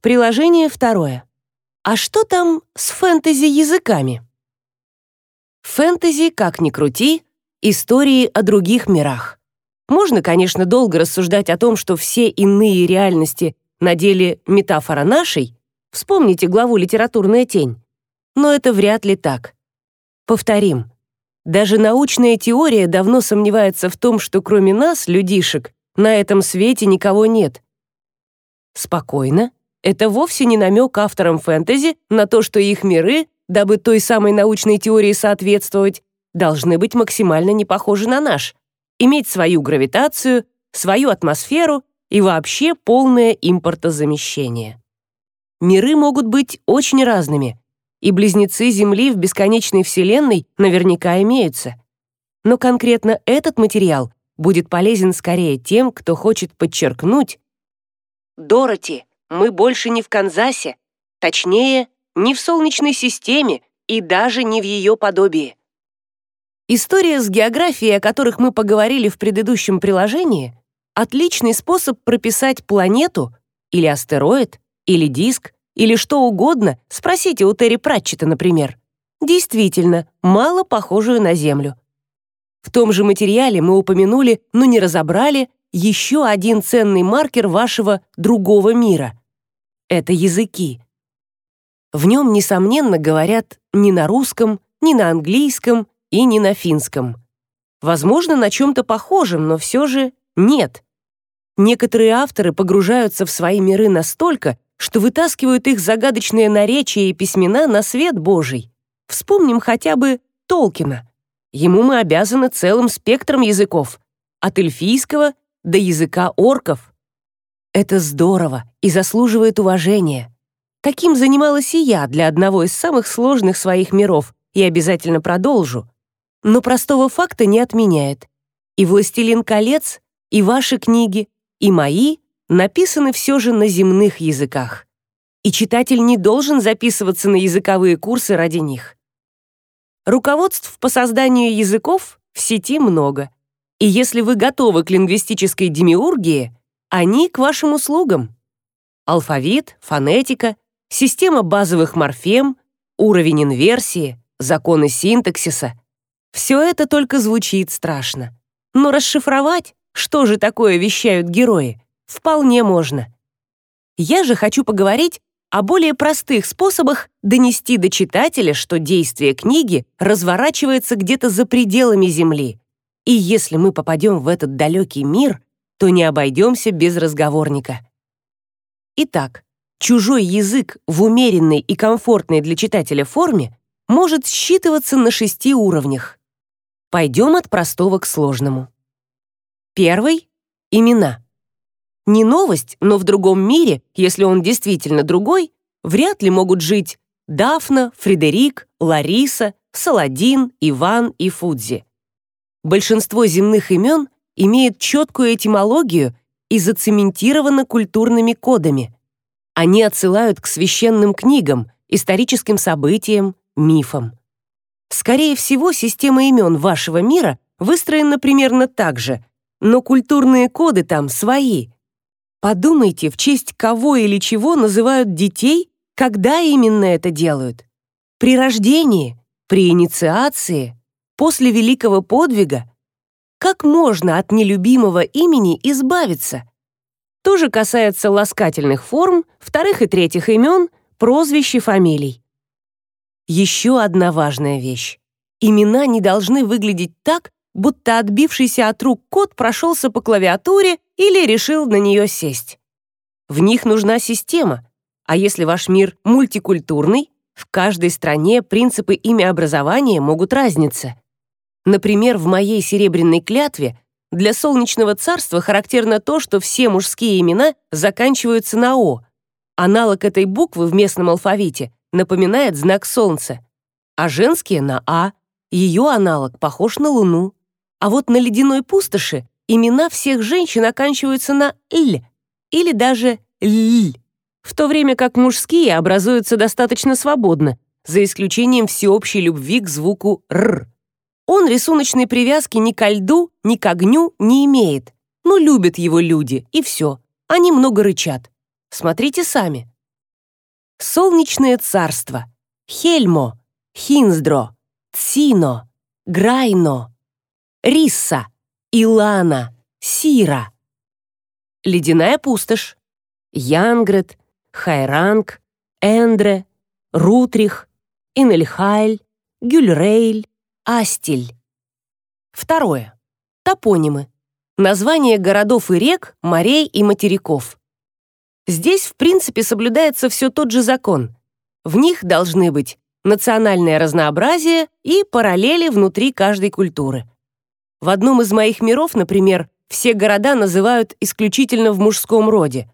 Приложение второе. А что там с фэнтези-языками? Фэнтези, как ни крути, истории о других мирах. Можно, конечно, долго рассуждать о том, что все иные реальности на деле метафора нашей. Вспомните главу «Литературная тень». Но это вряд ли так. Повторим. Даже научная теория давно сомневается в том, что кроме нас, людишек, на этом свете никого нет. Спокойно. Это вовсе не намек авторам фэнтези на то, что их миры, дабы той самой научной теории соответствовать, должны быть максимально не похожи на наш, иметь свою гравитацию, свою атмосферу и вообще полное импортозамещение. Миры могут быть очень разными, и близнецы Земли в бесконечной Вселенной наверняка имеются. Но конкретно этот материал будет полезен скорее тем, кто хочет подчеркнуть «Дороти, мы больше не в Канзасе, точнее, не в Солнечной системе и даже не в ее подобии». История с географией, о которых мы поговорили в предыдущем приложении, отличный способ прописать планету или астероид, или диск, или что угодно, спросите у Терри Пратчета, например. Действительно, мало похожую на Землю. В том же материале мы упомянули, но не разобрали, еще один ценный маркер вашего другого мира. Это языки. В нем, несомненно, говорят не на русском, не на английском и не на финском. Возможно, на чем-то похожем, но все же нет. Некоторые авторы погружаются в свои миры настолько, что вытаскивают их загадочные наречия и письмена на свет Божий. Вспомним хотя бы Толкина. Ему мы обязаны целым спектром языков, от эльфийского до языка орков. Это здорово и заслуживает уважения. Таким занималась и я для одного из самых сложных своих миров и обязательно продолжу. Но простого факта не отменяет. И «Властелин колец», и ваши книги, и мои написаны все же на земных языках. И читатель не должен записываться на языковые курсы ради них. Руководств по созданию языков в сети много. И если вы готовы к лингвистической демиургии, они к вашим услугам. Алфавит, фонетика, система базовых морфем, уровень инверсии, законы синтаксиса — все это только звучит страшно. Но расшифровать, что же такое вещают герои, вполне можно. Я же хочу поговорить о более простых способах донести до читателя, что действие книги разворачивается где-то за пределами Земли. И если мы попадем в этот далекий мир, то не обойдемся без разговорника. Итак, чужой язык в умеренной и комфортной для читателя форме может считываться на шести уровнях. Пойдем от простого к сложному. Первый — имена. Не новость, но в другом мире, если он действительно другой, вряд ли могут жить Дафна, Фредерик, Лариса, Саладин, Иван и Фудзи. Большинство земных имен имеет четкую этимологию и зацементировано культурными кодами. Они отсылают к священным книгам, историческим событиям, мифам. Скорее всего, система имен вашего мира выстроена примерно так же, но культурные коды там свои — Подумайте, в честь кого или чего называют детей, когда именно это делают. При рождении, при инициации, после великого подвига. Как можно от нелюбимого имени избавиться? То же касается ласкательных форм, вторых и третьих имен, прозвищ и фамилий. Еще одна важная вещь. Имена не должны выглядеть так, будто отбившийся от рук кот прошелся по клавиатуре или решил на нее сесть. В них нужна система, а если ваш мир мультикультурный, в каждой стране принципы имяобразования могут разниться. Например, в моей серебряной клятве для Солнечного царства характерно то, что все мужские имена заканчиваются на «о». Аналог этой буквы в местном алфавите напоминает знак Солнца, а женские — на «а». Ее аналог похож на Луну. А вот на ледяной пустоши имена всех женщин оканчиваются на «ль» или даже «ль», в то время как мужские образуются достаточно свободно, за исключением всеобщей любви к звуку «р». Он рисуночной привязки ни ко льду, ни к огню не имеет, но любят его люди, и все. Они много рычат. Смотрите сами. Солнечное царство, Хельмо, Хинздро, Цино, Грайно, Рисса, Илана, Сира. Ледяная пустошь, Янгрет, Хайранг, Эндре, Рутрих, Инельхайль, Гюльрейль, Астиль. Второе. Топонимы. Названия городов и рек, морей и материков. Здесь, в принципе, соблюдается все тот же закон. В них должны быть национальное разнообразие и параллели внутри каждой культуры. В одном из моих миров, например, все города называют исключительно в мужском роде.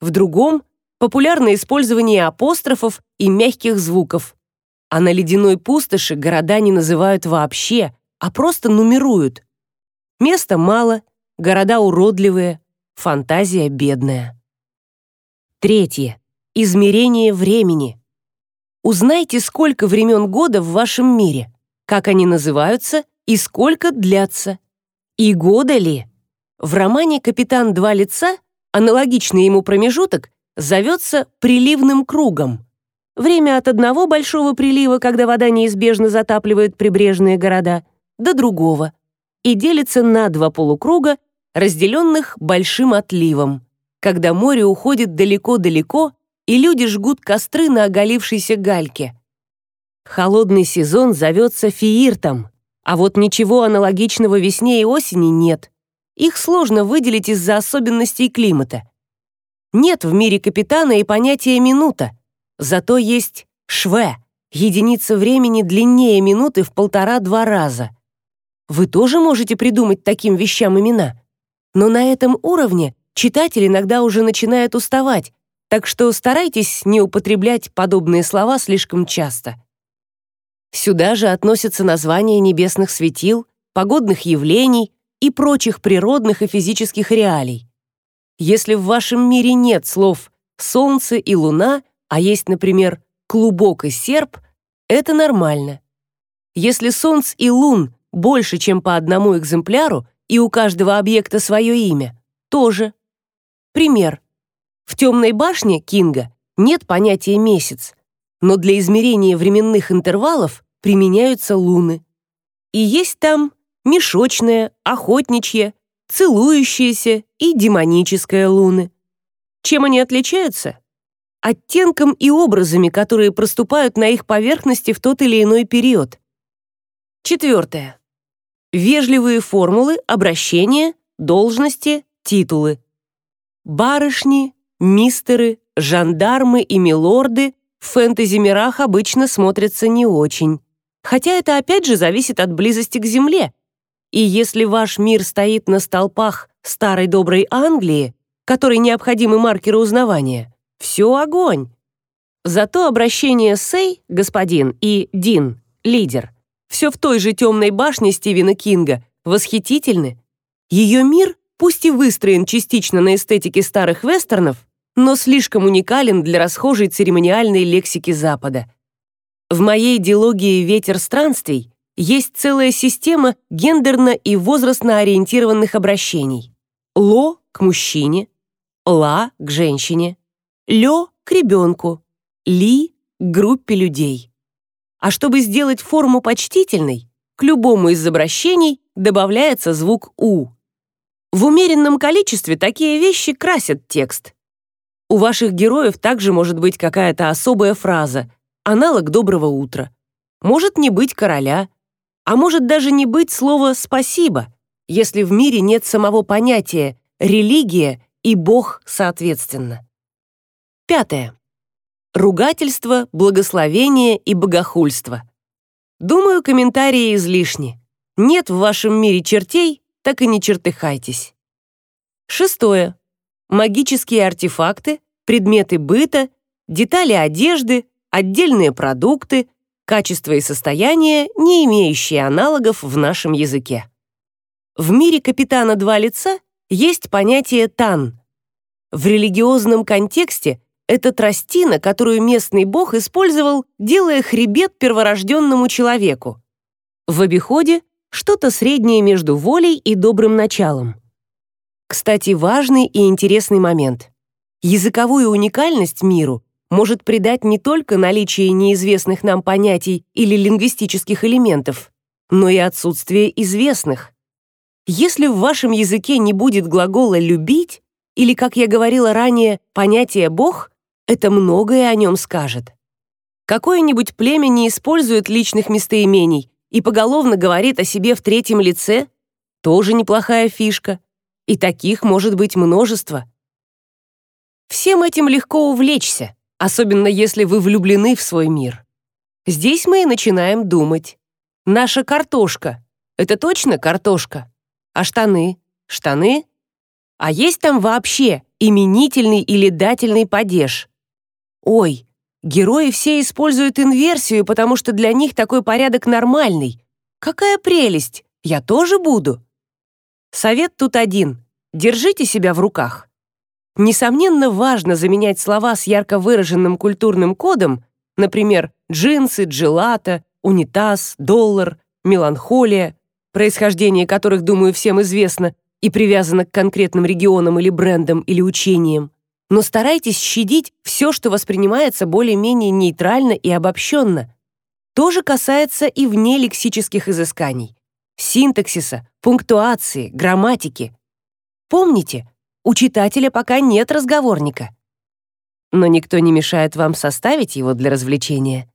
В другом популярно использование апострофов и мягких звуков. А на ледяной пустоши города не называют вообще, а просто нумеруют. Места мало, города уродливые, фантазия бедная. Третье. Измерение времени. Узнайте, сколько времен года в вашем мире, как они называются и сколько длятся. И года ли? В романе «Капитан два лица» аналогичный ему промежуток зовется приливным кругом. Время от одного большого прилива, когда вода неизбежно затапливает прибрежные города, до другого, и делится на два полукруга, разделенных большим отливом, когда море уходит далеко-далеко, и люди жгут костры на оголившейся гальке. Холодный сезон зовется фииртом, а вот ничего аналогичного весне и осени нет. Их сложно выделить из-за особенностей климата. Нет в мире капитана и понятия минута, зато есть шве, единица времени длиннее минуты в полтора-два раза. Вы тоже можете придумать таким вещам имена. Но на этом уровне читатель иногда уже начинает уставать, так что старайтесь не употреблять подобные слова слишком часто. Сюда же относятся названия небесных светил, погодных явлений и прочих природных и физических реалий. Если в вашем мире нет слов «солнце» и «луна», а есть, например, «клубок» и «серп», это нормально. Если солнц и лун больше, чем по одному экземпляру, и у каждого объекта свое имя, тоже. Пример. В «Темной башне» Кинга нет понятия «месяц», но для измерения временных интервалов применяются луны. И есть там мешочная, охотничья, целующаяся и демоническая луны. Чем они отличаются? Оттенком и образами, которые проступают на их поверхности в тот или иной период. Четвертое. Вежливые формулы, обращения, должности, титулы. Барышни, мистеры, жандармы и милорды в фэнтези-мирах обычно смотрятся не очень. Хотя это опять же зависит от близости к Земле. И если ваш мир стоит на столпах старой доброй Англии, которой необходимы маркеры узнавания, все огонь. Зато обращение «сэй» — господин и «дин» — лидер — все в той же темной башне Стивена Кинга восхитительны. Ее мир, пусть и выстроен частично на эстетике старых вестернов, но слишком уникален для расхожей церемониальной лексики Запада. В моей дилогии «Ветер странствий» есть целая система гендерно и возрастно ориентированных обращений. Ло — к мужчине, ла — к женщине, лё — к ребенку, ли — к группе людей. А чтобы сделать форму почтительной, к любому из обращений добавляется звук «у». В умеренном количестве такие вещи красят текст. У ваших героев также может быть какая-то особая фраза, аналог «доброго утра». Может не быть короля, а может даже не быть слова «спасибо», если в мире нет самого понятия «религия» и «бог» соответственно. Пятое. Ругательство, благословение и богохульство. Думаю, комментарии излишни. Нет в вашем мире чертей, так и не чертыхайтесь. Шестое магические артефакты, предметы быта, детали одежды, отдельные продукты, качество и состояние, не имеющие аналогов в нашем языке. В мире капитана два лица есть понятие тан. В религиозном контексте это тростина, которую местный бог использовал, делая хребет перворожденному человеку. В обиходе что-то среднее между волей и добрым началом. Кстати, важный и интересный момент. Языковую уникальность миру может придать не только наличие неизвестных нам понятий или лингвистических элементов, но и отсутствие известных. Если в вашем языке не будет глагола «любить» или, как я говорила ранее, понятие «бог», это многое о нем скажет. Какое-нибудь племя не использует личных местоимений и поголовно говорит о себе в третьем лице, тоже неплохая фишка. И таких может быть множество. Всем этим легко увлечься, особенно если вы влюблены в свой мир. Здесь мы и начинаем думать. Наша картошка — это точно картошка? А штаны? Штаны? А есть там вообще именительный или дательный падеж? Ой, герои все используют инверсию, потому что для них такой порядок нормальный. Какая прелесть! Я тоже буду. Совет тут один. Держите себя в руках. Несомненно, важно заменять слова с ярко выраженным культурным кодом, например, джинсы, джелата, унитаз, доллар, меланхолия, происхождение которых, думаю, всем известно и привязано к конкретным регионам или брендам или учениям. Но старайтесь щадить все, что воспринимается более-менее нейтрально и обобщенно. То же касается и вне лексических изысканий. Синтаксиса, пунктуации, грамматики. Помните, у читателя пока нет разговорника. Но никто не мешает вам составить его для развлечения.